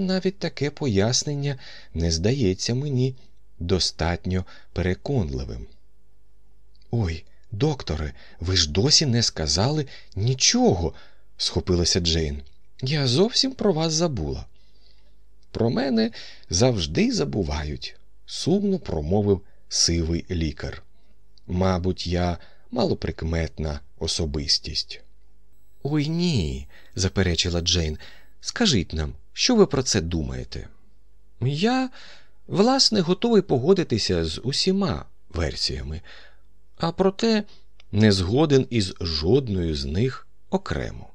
навіть таке пояснення не здається мені достатньо переконливим. Ой, докторе, ви ж досі не сказали нічого, схопилася Джейн. Я зовсім про вас забула. Про мене завжди забувають, сумно промовив сивий лікар. Мабуть, я малоприкметна особистість. Ой ні, заперечила Джейн. Скажіть нам, що ви про це думаєте? Я, власне, готовий погодитися з усіма версіями, а проте не згоден із жодною з них окремо.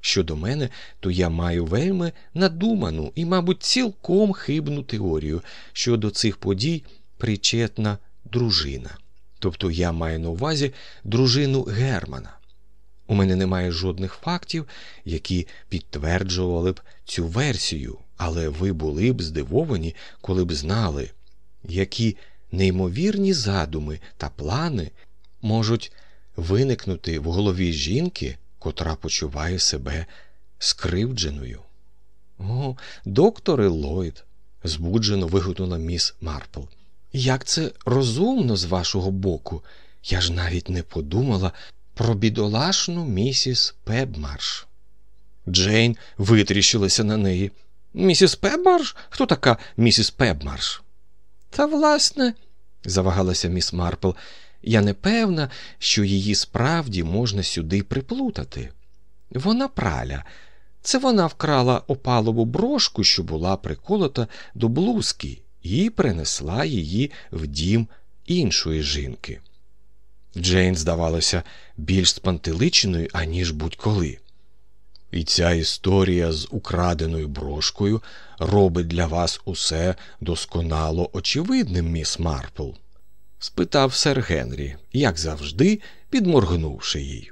Щодо мене, то я маю вельми надуману і, мабуть, цілком хибну теорію, що до цих подій причетна дружина. Тобто я маю на увазі дружину Германа. У мене немає жодних фактів, які підтверджували б цю версію, але ви були б здивовані, коли б знали, які неймовірні задуми та плани можуть виникнути в голові жінки, котра почуває себе скривдженою. О, докторе Ллойд, збуджено вигукнула міс Марпл. Як це розумно з вашого боку? Я ж навіть не подумала про бідолашну місіс Пебмарш. Джейн витріщилася на неї. Місіс Пебмарш? Хто така місіс Пебмарш? Та, власне, завагалася міс Марпл, я не певна, що її справді можна сюди приплутати. Вона праля. Це вона вкрала опалову брошку, що була приколота до блузки, і принесла її в дім іншої жінки. Джейн здавалося більш спантеличеною, аніж будь-коли. І ця історія з украденою брошкою робить для вас усе досконало очевидним, міс Марпл? спитав сер Генрі, як завжди, підморгнувши їй.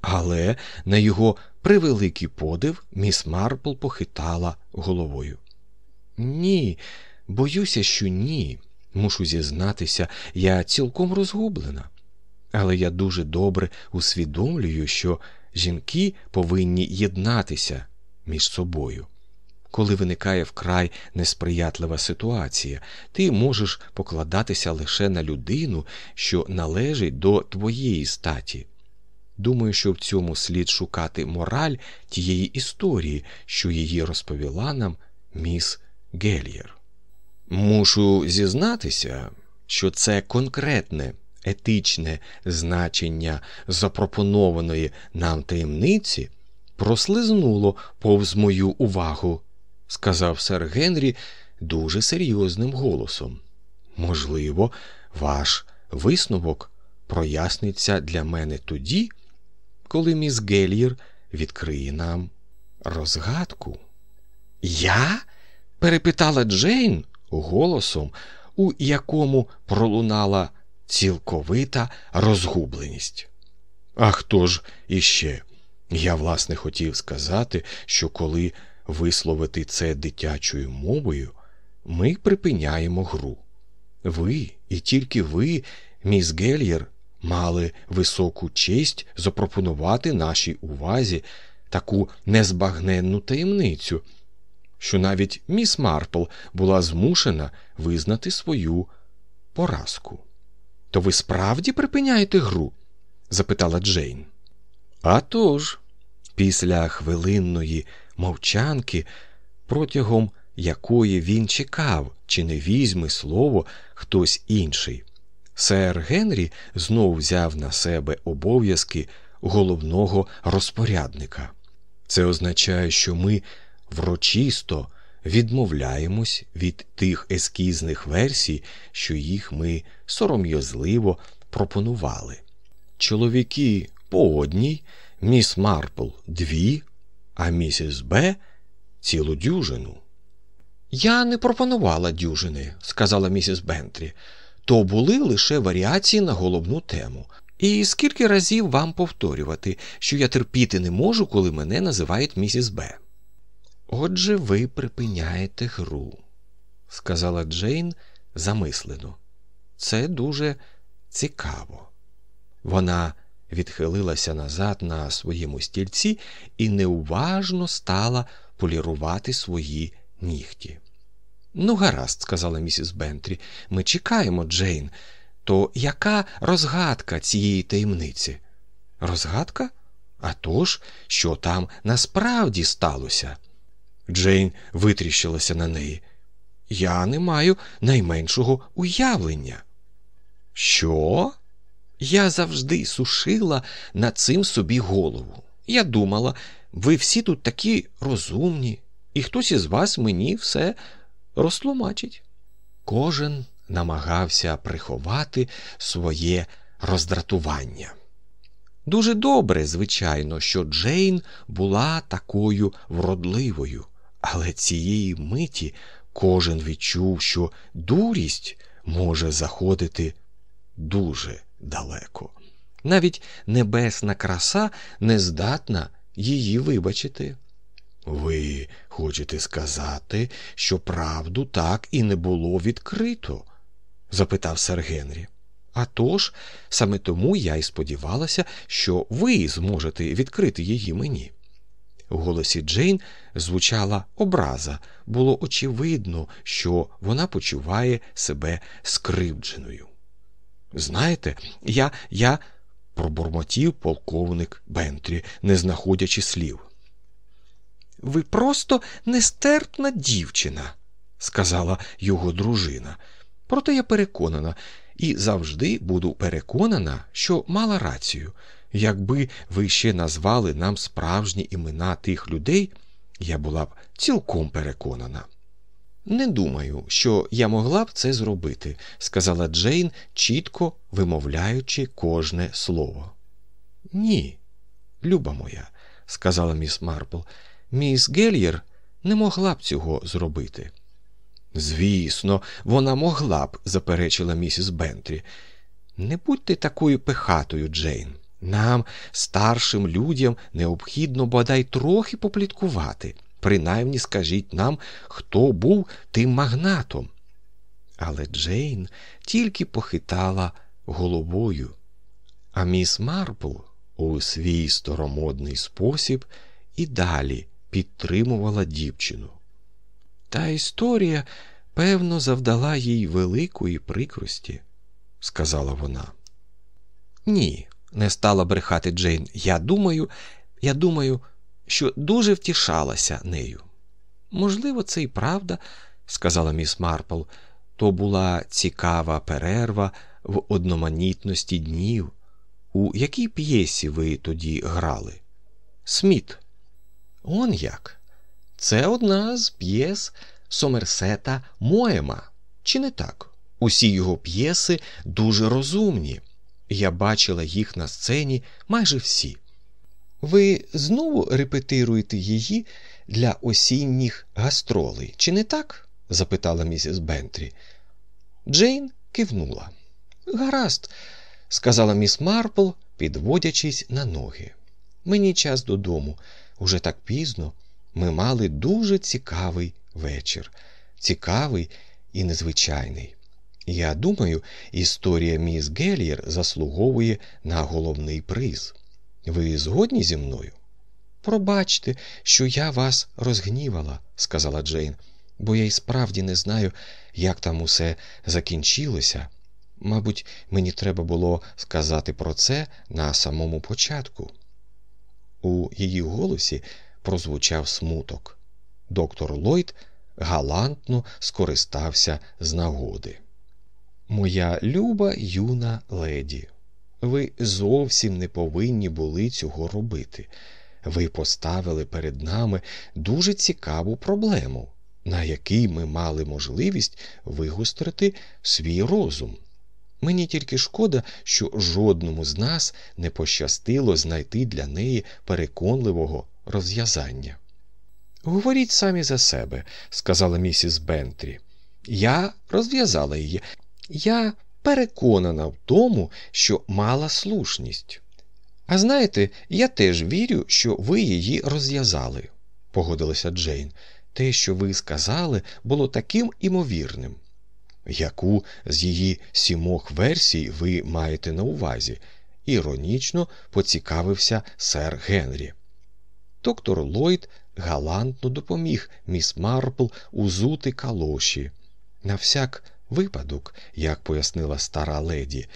Але на його превеликий подив міс Марпл похитала головою. Ні, боюся, що ні. Мушу зізнатися, я цілком розгублена. Але я дуже добре усвідомлюю, що жінки повинні єднатися між собою. Коли виникає вкрай несприятлива ситуація, ти можеш покладатися лише на людину, що належить до твоєї статі. Думаю, що в цьому слід шукати мораль тієї історії, що її розповіла нам міс Гельєр. Мушу зізнатися, що це конкретне етичне значення запропонованої нам таємниці прослизнуло повз мою увагу, сказав сер Генрі дуже серйозним голосом. Можливо, ваш висновок проясниться для мене тоді, коли міс Гельєр відкриє нам розгадку. Я? перепитала Джейн голосом, у якому пролунала цілковита розгубленість. А хто ж іще? Я, власне, хотів сказати, що коли висловити це дитячою мовою, ми припиняємо гру. Ви і тільки ви, міс Гельєр, мали високу честь запропонувати нашій увазі таку незбагненну таємницю, що навіть міс Марпл була змушена визнати свою поразку. То ви справді припиняєте гру? запитала Джейн. «А тож!» після хвилинної мовчанки, протягом якої він чекав, чи не візьме слово хтось інший. Сер Генрі знов взяв на себе обов'язки головного розпорядника. Це означає, що ми врочисто відмовляємось від тих ескізних версій, що їх ми сором'язливо пропонували. Чоловіки по одній, міс Марпл дві, а місіс Б цілу дюжину. Я не пропонувала дюжини, сказала місіс Бентрі. То були лише варіації на головну тему. І скільки разів вам повторювати, що я терпіти не можу, коли мене називають місіс Б. Отже, ви припиняєте гру, сказала Джейн замислено. Це дуже цікаво. Вона відхилилася назад на своєму стільці і неуважно стала полірувати свої нігті. Ну, гаразд, сказала місіс Бентрі, ми чекаємо, Джейн. То яка розгадка цієї таємниці? Розгадка? А тож, що там насправді сталося? Джейн витріщилася на неї. Я не маю найменшого уявлення. Що? Я завжди сушила над цим собі голову. Я думала, ви всі тут такі розумні, і хтось із вас мені все розтлумачить. Кожен намагався приховати своє роздратування. Дуже добре, звичайно, що Джейн була такою вродливою, але цієї миті кожен відчув, що дурість може заходити дуже далеко. Навіть небесна краса не здатна її вибачити. Ви хочете сказати, що правду так і не було відкрито? запитав сер Генрі. «А тож, саме тому я й сподівалася, що ви зможете відкрити її мені. В голосі Джейн звучала образа, було очевидно, що вона почуває себе скривдженою. Знаєте, я я пробурмотів полковник Бентрі, не знаходячи слів. Ви просто нестерпна дівчина, сказала його дружина. Проте я переконана і завжди буду переконана, що мала рацію. Якби ви ще назвали нам справжні імена тих людей, я була б цілком переконана. Не думаю, що я могла б це зробити, сказала Джейн, чітко вимовляючи кожне слово. Ні, люба моя, сказала міс Марпл, міс Гельєр не могла б цього зробити. Звісно, вона могла б, заперечила місіс Бентрі. Не будьте такою пихатою, Джейн. Нам, старшим людям, необхідно бодай трохи попліткувати. Принаймні скажіть нам, хто був тим магнатом. Але Джейн тільки похитала головою, а міс Марпл у свій старомодний спосіб і далі підтримувала дівчину. Та історія, певно, завдала їй великої прикрості, сказала вона. Ні, не стала брехати Джейн. Я думаю, я думаю, що дуже втішалася нею. Можливо, це і правда, сказала міс Марпл. То була цікава перерва в одноманітності днів. У якій п'єсі ви тоді грали? Сміт. Он як? Це одна з п'єс Сомерсета Моема. Чи не так? Усі його п'єси дуже розумні. Я бачила їх на сцені майже всі. Ви знову репетируєте її для осінніх гастролей, чи не так? запитала місіс Бентрі. Джейн кивнула. Гаразд, сказала міс Марпл, підводячись на ноги. Мені час додому. Уже так пізно ми мали дуже цікавий вечір, цікавий і незвичайний. Я думаю, історія міс Гелієр заслуговує на головний приз. Ви згодні зі мною? Пробачте, що я вас розгнівала, сказала Джейн, бо я й справді не знаю, як там усе закінчилося. Мабуть, мені треба було сказати про це на самому початку. У її голосі прозвучав смуток. Доктор Ллойд галантно скористався з нагоди. Моя люба юна леді, ви зовсім не повинні були цього робити. Ви поставили перед нами дуже цікаву проблему, на якій ми мали можливість вигострити свій розум. Мені тільки шкода, що жодному з нас не пощастило знайти для неї переконливого розв'язання. Говоріть самі за себе, сказала місіс Бентрі. Я розв'язала її. Я переконана в тому, що мала слушність. А знаєте, я теж вірю, що ви її розв'язали, погодилася Джейн. Те, що ви сказали, було таким імовірним. Яку з її сімох версій ви маєте на увазі? іронічно поцікавився сер Генрі. Доктор Ллойд галантно допоміг міс Марпл узути калоші. На всяк випадок, як пояснила стара леді,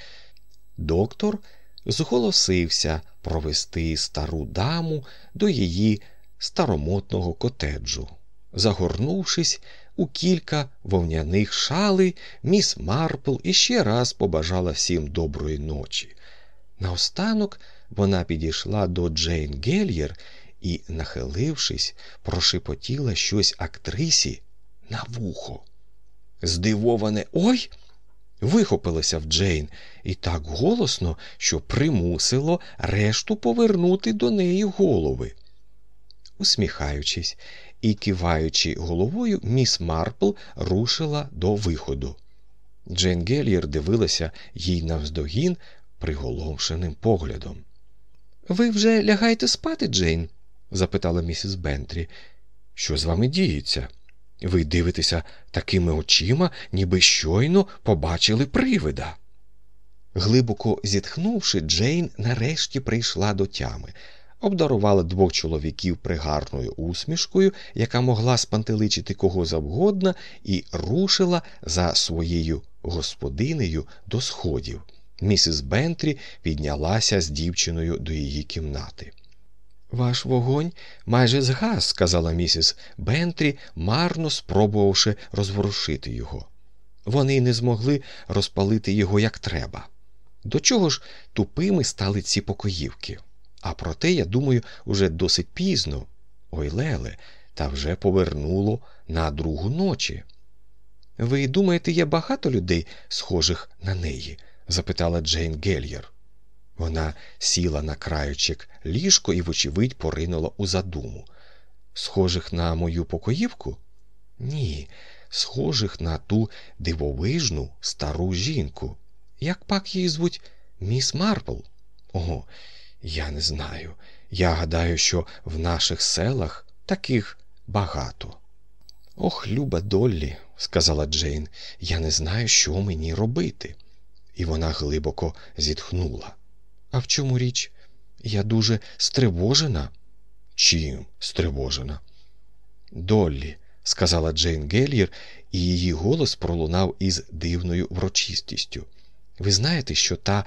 доктор зголосився провести стару даму до її старомотного котеджу. Загорнувшись у кілька вовняних шалей, міс Марпл іще раз побажала всім доброї ночі. Наостанок вона підійшла до Джейн Гельєр і, нахилившись, прошепотіла щось актрисі на вухо. Здивоване ой вихопилося в Джейн і так голосно, що примусило решту повернути до неї голови. Усміхаючись і киваючи головою, міс Марпл рушила до виходу. Джейн Гельєр дивилася їй навздогін приголомшеним поглядом. Ви вже лягаєте спати, Джейн? запитала місіс Бентрі. Що з вами діється? Ви дивитеся такими очима, ніби щойно побачили привида. Глибоко зітхнувши, Джейн нарешті прийшла до тями, обдарувала двох чоловіків пригарною усмішкою, яка могла спантеличити кого завгодно, і рушила за своєю господинею до сходів. Місіс Бентрі піднялася з дівчиною до її кімнати. Ваш вогонь майже згас, сказала місіс Бентрі, марно спробувавши розворушити його. Вони не змогли розпалити його як треба. До чого ж тупими стали ці покоївки? А проте, я думаю, уже досить пізно. Ой леле, та вже повернуло на другу ночі. Ви думаєте, є багато людей, схожих на неї? запитала Джейн Гельєр. Вона сіла на краючик ліжко і, вочевидь, поринула у задуму. Схожих на мою покоївку? Ні, схожих на ту дивовижну стару жінку. Як пак її звуть міс Марпл? Ого, я не знаю. Я гадаю, що в наших селах таких багато. Ох, люба Доллі, сказала Джейн, я не знаю, що мені робити. І вона глибоко зітхнула. А в чому річ? Я дуже стривожена. Чим стривожена? Доллі, сказала Джейн Гельєр, і її голос пролунав із дивною врочистістю. Ви знаєте, що та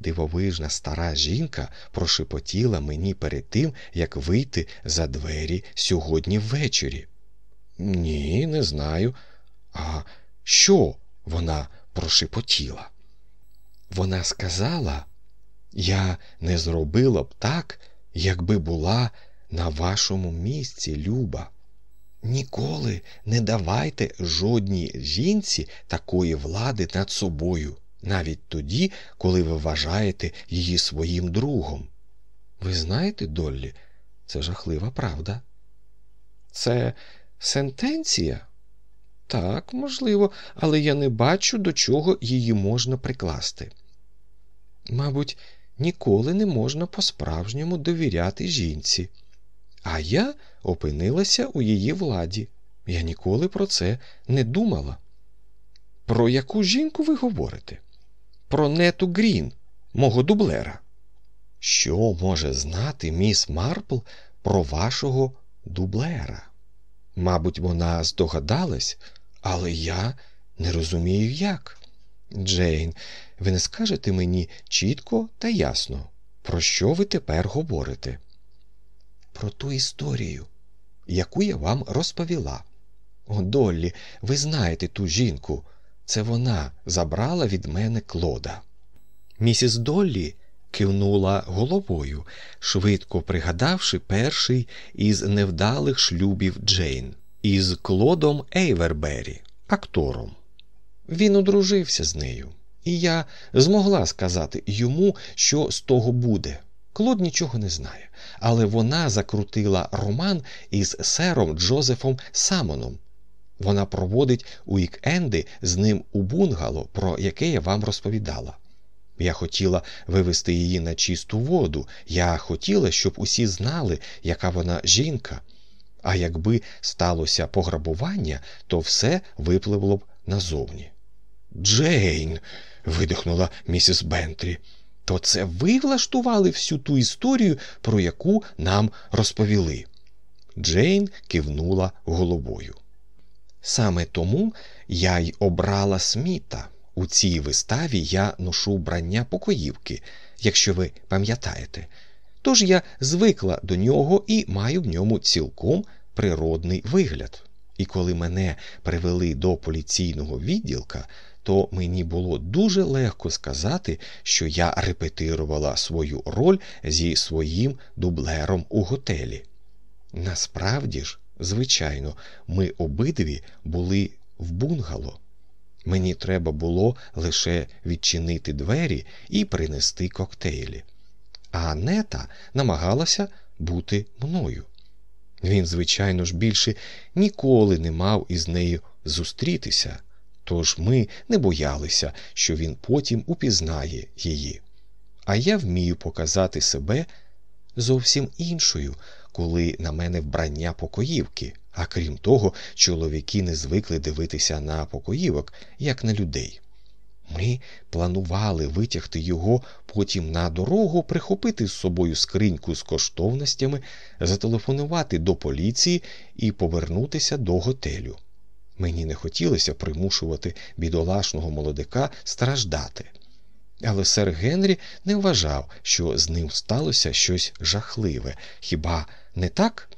дивовижна стара жінка прошепотіла мені перед тим, як вийти за двері сьогодні ввечері? Ні, не знаю. А що вона прошепотіла? Вона сказала. Я не зробила б так, якби була на вашому місці, Люба. Ніколи не давайте жодній жінці такої влади над собою, навіть тоді, коли ви вважаєте її своїм другом. Ви знаєте, Доллі, це жахлива правда. Це сентенція? Так, можливо, але я не бачу, до чого її можна прикласти. Мабуть, ніколи не можна по-справжньому довіряти жінці. А я опинилася у її владі. Я ніколи про це не думала. Про яку жінку ви говорите? Про нету Грін, мого дублера. Що може знати міс Марпл про вашого дублера? Мабуть, вона здогадалась, але я не розумію, як. Джейн, ви не скажете мені чітко та ясно, про що ви тепер говорите? Про ту історію, яку я вам розповіла. О, Доллі, ви знаєте ту жінку. Це вона забрала від мене Клода. Місіс Доллі кивнула головою, швидко пригадавши перший із невдалих шлюбів Джейн із Клодом Ейвербері, актором. Він одружився з нею, і я змогла сказати йому, що з того буде. Клод нічого не знає, але вона закрутила роман із сером Джозефом Салмоном. Вона проводить уікенди з ним у бунгало, про яке я вам розповідала. Я хотіла вивести її на чисту воду. Я хотіла, щоб усі знали, яка вона жінка. А якби сталося пограбування, то все випливло б назовні. Джейн. Видихнула місіс Бентрі. То це ви влаштували всю ту історію, про яку нам розповіли. Джейн кивнула головою. Саме тому я й обрала сміта. У цій виставі я ношу вбрання покоївки, якщо ви пам'ятаєте. Тож я звикла до нього і маю в ньому цілком природний вигляд. І коли мене привели до поліційного відділка, то мені було дуже легко сказати, що я репетирувала свою роль зі своїм дублером у готелі. Насправді ж, звичайно, ми обидві були в бунгало. Мені треба було лише відчинити двері і принести коктейлі. А Анета намагалася бути мною. Він, звичайно ж, більше ніколи не мав із нею зустрітися, тож ми не боялися, що він потім упізнає її. А я вмію показати себе зовсім іншою, коли на мене вбрання покоївки, а крім того, чоловіки не звикли дивитися на покоївок, як на людей. Ми планували витягти його потім на дорогу, прихопити з собою скриньку з коштовностями, зателефонувати до поліції і повернутися до готелю. Мені не хотілося примушувати бідолашного молодика страждати. Але сер Генрі не вважав, що з ним сталося щось жахливе. Хіба не так?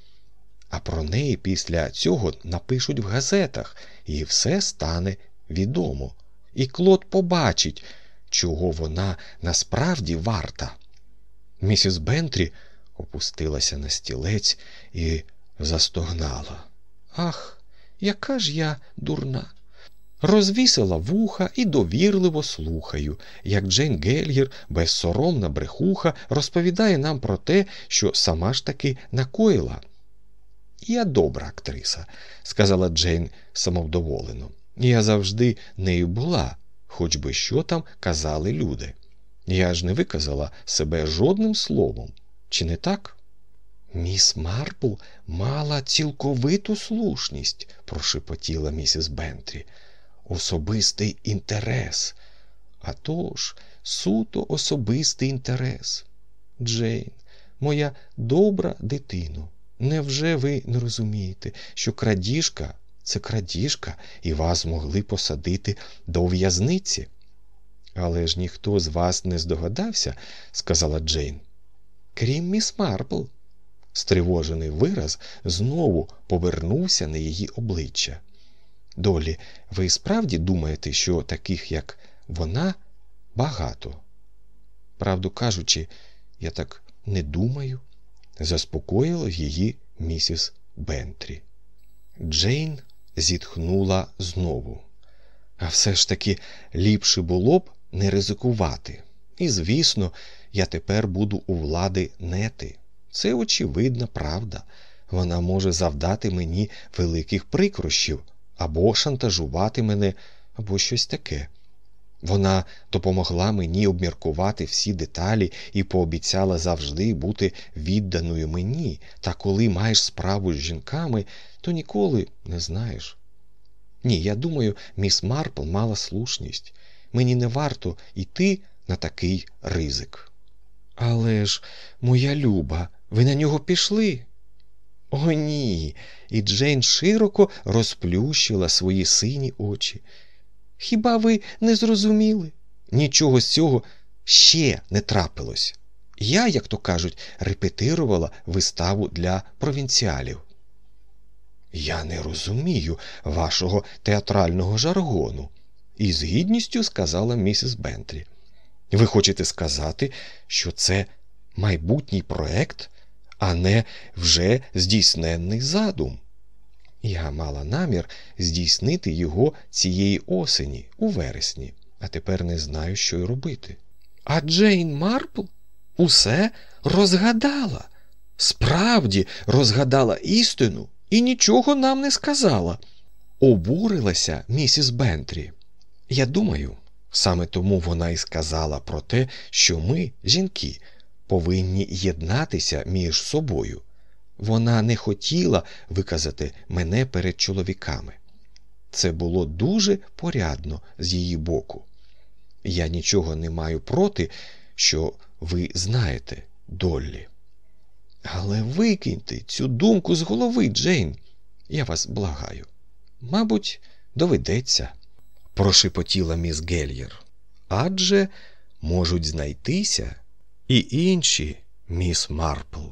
А про неї після цього напишуть в газетах, і все стане відомо. І Клод побачить, чого вона насправді варта. Місіс Бентрі опустилася на стілець і застогнала. Ах, яка ж я дурна! Розвісила вуха і довірливо слухаю, як Джейн Гельгір, безсоромна брехуха, розповідає нам про те, що сама ж таки накоїла. Я добра актриса, сказала Джейн самовдоволено. Я завжди нею була, хоч би що там казали люди. Я ж не виказала себе жодним словом, чи не так? Міс Марпл мала цілковиту слушність, прошепотіла місіс Бентрі. Особистий інтерес. А тож, суто особистий інтерес. Джейн, моя добра дитино, невже ви не розумієте, що крадіжка це крадіжка, і вас могли посадити до в'язниці? Але ж ніхто з вас не здогадався, сказала Джейн. Крім міс Марпл. Стривожений вираз знову повернувся на її обличчя. Долі, ви справді думаєте, що таких, як вона, багато? Правду кажучи, я так не думаю, заспокоїла її місіс Бентрі. Джейн зітхнула знову. А все ж таки ліпше було б не ризикувати. І, звісно, я тепер буду у влади нети. Це очевидна правда. Вона може завдати мені великих прикрощів або шантажувати мене, або щось таке. Вона допомогла мені обміркувати всі деталі і пообіцяла завжди бути відданою мені, та коли маєш справу з жінками, то ніколи не знаєш. Ні, я думаю, міс Марпл мала слушність. Мені не варто йти на такий ризик. Але ж, моя люба, ви на нього пішли? О, ні. І Джейн широко розплющила свої сині очі. Хіба ви не зрозуміли? Нічого з цього ще не трапилось. Я, як то кажуть, репетирувала виставу для провінціалів. Я не розумію вашого театрального жаргону, із гідністю сказала місіс Бентрі. Ви хочете сказати, що це майбутній проект, а не вже здійсненний задум? Я мала намір здійснити його цієї осені, у вересні, а тепер не знаю, що й робити. А Джейн Марпл усе розгадала, справді розгадала істину і нічого нам не сказала. Обурилася місіс Бентрі. Я думаю, саме тому вона і сказала про те, що ми, жінки, повинні єднатися між собою. Вона не хотіла виказати мене перед чоловіками. Це було дуже порядно з її боку. Я нічого не маю проти, що ви знаєте, Доллі. Але викиньте цю думку з голови, Джейн. Я вас благаю. Мабуть, доведеться, прошепотіла міс Гельєр. Адже можуть знайтися і інші, міс Марпл.